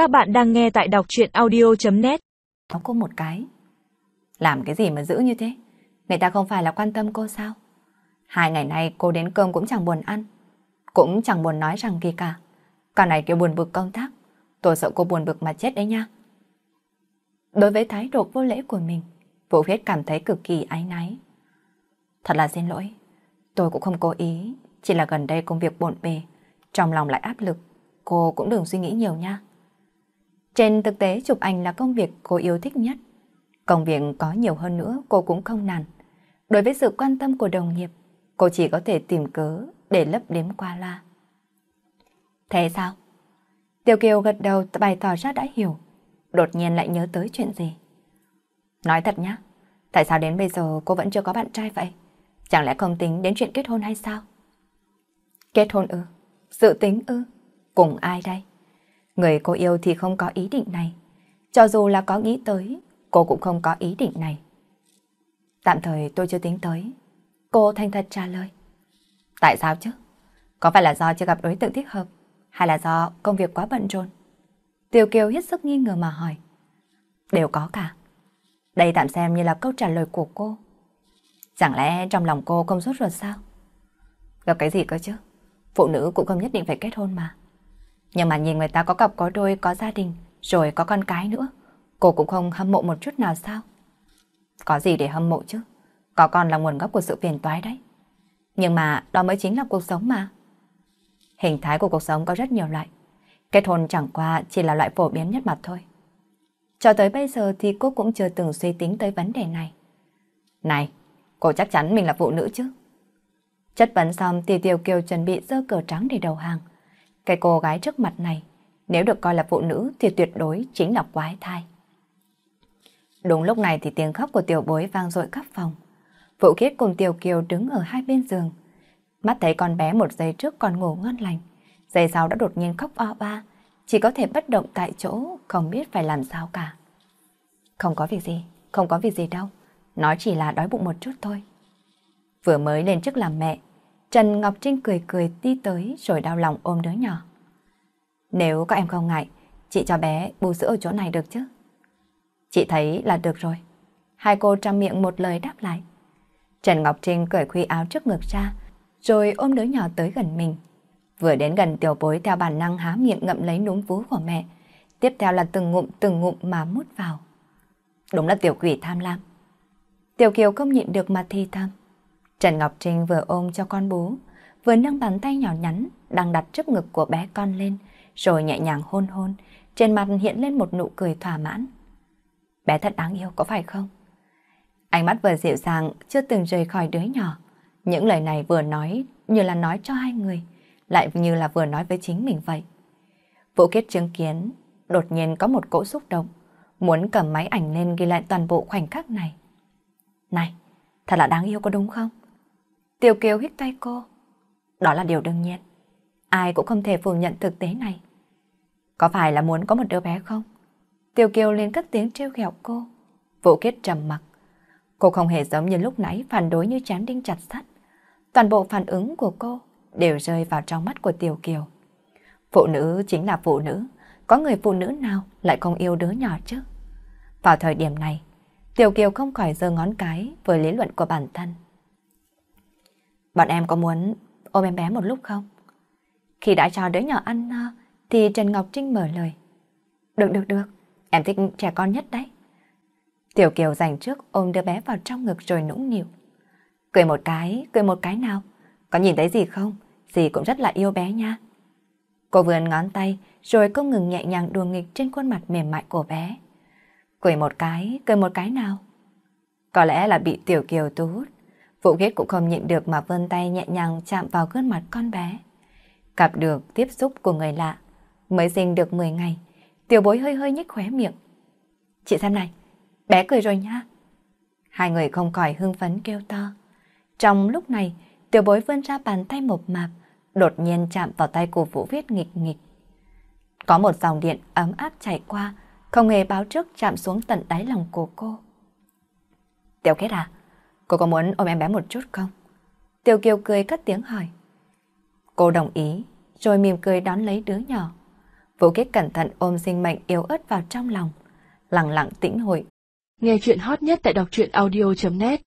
Các bạn đang nghe tại đọc chuyện audio.net Có cô một cái. Làm cái gì mà giữ như thế? Người ta không phải là quan tâm cô sao? Hai ngày nay cô đến cơm cũng chẳng buồn ăn. Cũng chẳng buồn nói rằng gì cả. Cả này kêu buồn bực công tác. Tôi sợ cô buồn bực mà chết đấy nha. Đối với thái độ vô lễ của mình, Vũ Huyết cảm thấy cực kỳ ái náy. Thật là xin lỗi. Tôi cũng không cố ý, chỉ là gần đây công việc bộn bề, trong lòng lại áp lực. Cô cũng đừng suy nghĩ nhiều nha. Trên thực tế chụp ảnh là công việc cô yêu thích nhất. Công việc có nhiều hơn nữa cô cũng không nản. Đối với sự quan tâm của đồng nghiệp, cô chỉ có thể tìm cớ để lấp đếm qua la. Thế sao? Tiêu Kiều gật đầu bày tỏ ra đã hiểu. Đột nhiên lại nhớ tới chuyện gì. Nói thật nhá, tại sao đến bây giờ cô vẫn chưa có bạn trai vậy? Chẳng lẽ không tính đến chuyện kết hôn hay sao? Kết hôn ư? Dự tính ư? Cùng ai đây? Người cô yêu thì không có ý định này. Cho dù là có nghĩ tới, cô cũng không có ý định này. Tạm thời tôi chưa tính tới. Cô thành thật trả lời. Tại sao chứ? Có phải là do chưa gặp đối tượng thích hợp? Hay là do công việc quá bận rộn? Tiêu Kiều hết sức nghi ngờ mà hỏi. Đều có cả. Đây tạm xem như là câu trả lời của cô. Chẳng lẽ trong lòng cô không sốt ruột sao? Gặp cái gì cơ chứ? Phụ nữ cũng không nhất định phải kết hôn mà. Nhưng mà nhìn người ta có cặp có đôi, có gia đình, rồi có con cái nữa. Cô cũng không hâm mộ một chút nào sao? Có gì để hâm mộ chứ? Có con là nguồn gốc của sự phiền toái đấy. Nhưng mà đó mới chính là cuộc sống mà. Hình thái của cuộc sống có rất nhiều loại. Kết hôn chẳng qua chỉ là loại phổ biến nhất mà thôi. Cho tới bây giờ thì cô cũng chưa từng suy tính tới vấn đề này. Này, cô chắc chắn mình là phụ nữ chứ? Chất vấn xong thì Tiêu Kiều chuẩn bị dơ cờ trắng để đầu hàng. Cái cô gái trước mặt này, nếu được coi là phụ nữ thì tuyệt đối chính là quái thai. Đúng lúc này thì tiếng khóc của tiểu bối vang dội khắp phòng. Vũ Khiết cùng Tiểu Kiều đứng ở hai bên giường. Mắt thấy con bé một giây trước còn ngủ ngon lành. Giây sau đã đột nhiên khóc o ba. Chỉ có thể bất động tại chỗ, không biết phải làm sao cả. Không có việc gì, không có việc gì đâu. Nó chỉ là đói bụng một chút thôi. Vừa mới lên chức làm mẹ, Trần Ngọc Trinh cười cười đi tới rồi đau lòng ôm đứa nhỏ. Nếu các em không ngại, chị cho bé bù sữa ở chỗ này được chứ? Chị thấy là được rồi. Hai cô trăm miệng một lời đáp lại. Trần Ngọc Trinh cởi khuy áo trước ngực ra, rồi ôm đứa nhỏ tới gần mình. Vừa đến gần tiểu bối theo bản năng há miệng ngậm lấy núm vú của mẹ. Tiếp theo là từng ngụm từng ngụm mà mút vào. Đúng là tiểu quỷ tham lam. Tiểu Kiều không nhịn được mà thi tham. Trần Ngọc Trinh vừa ôm cho con bú, vừa nâng bàn tay nhỏ nhắn đang đặt trước ngực của bé con lên, rồi nhẹ nhàng hôn hôn, trên mặt hiện lên một nụ cười thỏa mãn. Bé thật đáng yêu có phải không? Ánh mắt vừa dịu dàng, chưa từng rời khỏi đứa nhỏ. Những lời này vừa nói như là nói cho hai người, lại như là vừa nói với chính mình vậy. Vũ Kết chứng kiến, đột nhiên có một cỗ xúc động, muốn cầm máy ảnh lên ghi lại toàn bộ khoảnh khắc này. Này, thật là đáng yêu có đúng không? Tiểu Kiều hít tay cô. Đó là điều đương nhiên. Ai cũng không thể phủ nhận thực tế này. Có phải là muốn có một đứa bé không? Tiểu Kiều liền cất tiếng trêu ghẹo cô. Vũ Kiết trầm mặc. Cô không hề giống như lúc nãy phản đối như chán đinh chặt sắt. Toàn bộ phản ứng của cô đều rơi vào trong mắt của Tiểu Kiều. Phụ nữ chính là phụ nữ. Có người phụ nữ nào lại không yêu đứa nhỏ chứ? Vào thời điểm này, Tiểu Kiều không khỏi giơ ngón cái với lý luận của bản thân. Bọn em có muốn ôm em bé một lúc không? Khi đã cho đứa nhỏ ăn no, thì Trần Ngọc Trinh mở lời. Được, được, được. Em thích trẻ con nhất đấy. Tiểu Kiều dành trước ôm đứa bé vào trong ngực rồi nũng nịu. Cười một cái, cười một cái nào. Có nhìn thấy gì không? Dì cũng rất là yêu bé nha. Cô vườn ngón tay rồi không ngừng nhẹ nhàng đùa nghịch trên khuôn mặt mềm mại của bé. Cười một cái, cười một cái nào. Có lẽ là bị Tiểu Kiều thu hút. Vũ ghét cũng không nhịn được mà vươn tay nhẹ nhàng chạm vào gương mặt con bé. Gặp được tiếp xúc của người lạ. Mới sinh được 10 ngày, tiểu bối hơi hơi nhếch khóe miệng. Chị xem này, bé cười rồi nha. Hai người không khỏi hưng phấn kêu to. Trong lúc này, tiểu bối vươn ra bàn tay mộc mạp, đột nhiên chạm vào tay của Vũ Viết nghịch nghịch. Có một dòng điện ấm áp chảy qua, không hề báo trước chạm xuống tận đáy lòng của cô. Tiểu kết à, cô có muốn ôm em bé một chút không? Tiểu Kiều cười cất tiếng hỏi. Cô đồng ý, rồi mỉm cười đón lấy đứa nhỏ. Vũ Kích cẩn thận ôm sinh mệnh yếu ớt vào trong lòng, lặng lặng tĩnh hội. Nghe chuyện hot nhất tại đọc truyện audio.net